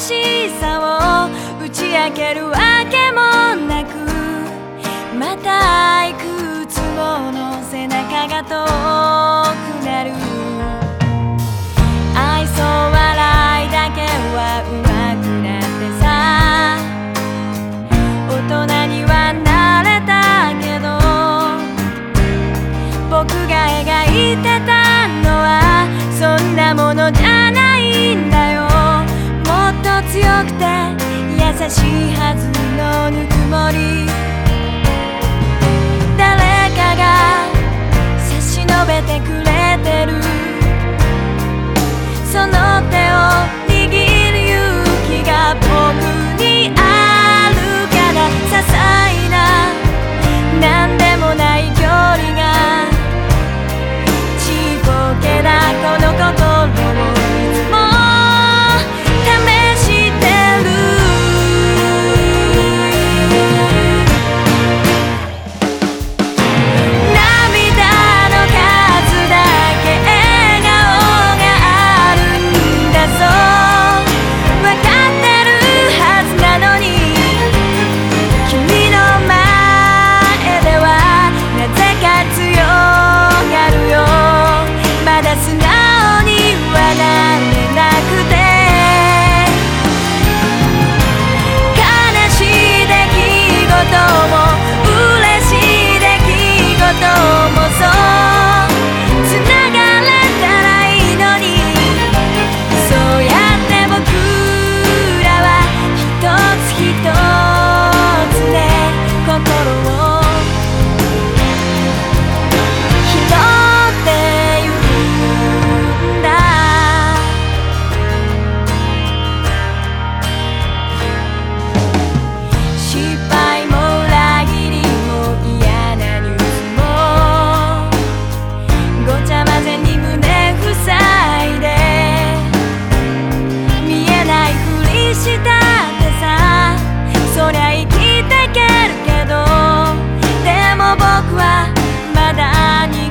رو چون سے آئی سوائی روا کتہ اتو نانی بندا رو پکو گائے گائی تتا حلنی کماری سرائی کی مو بگوا بدانی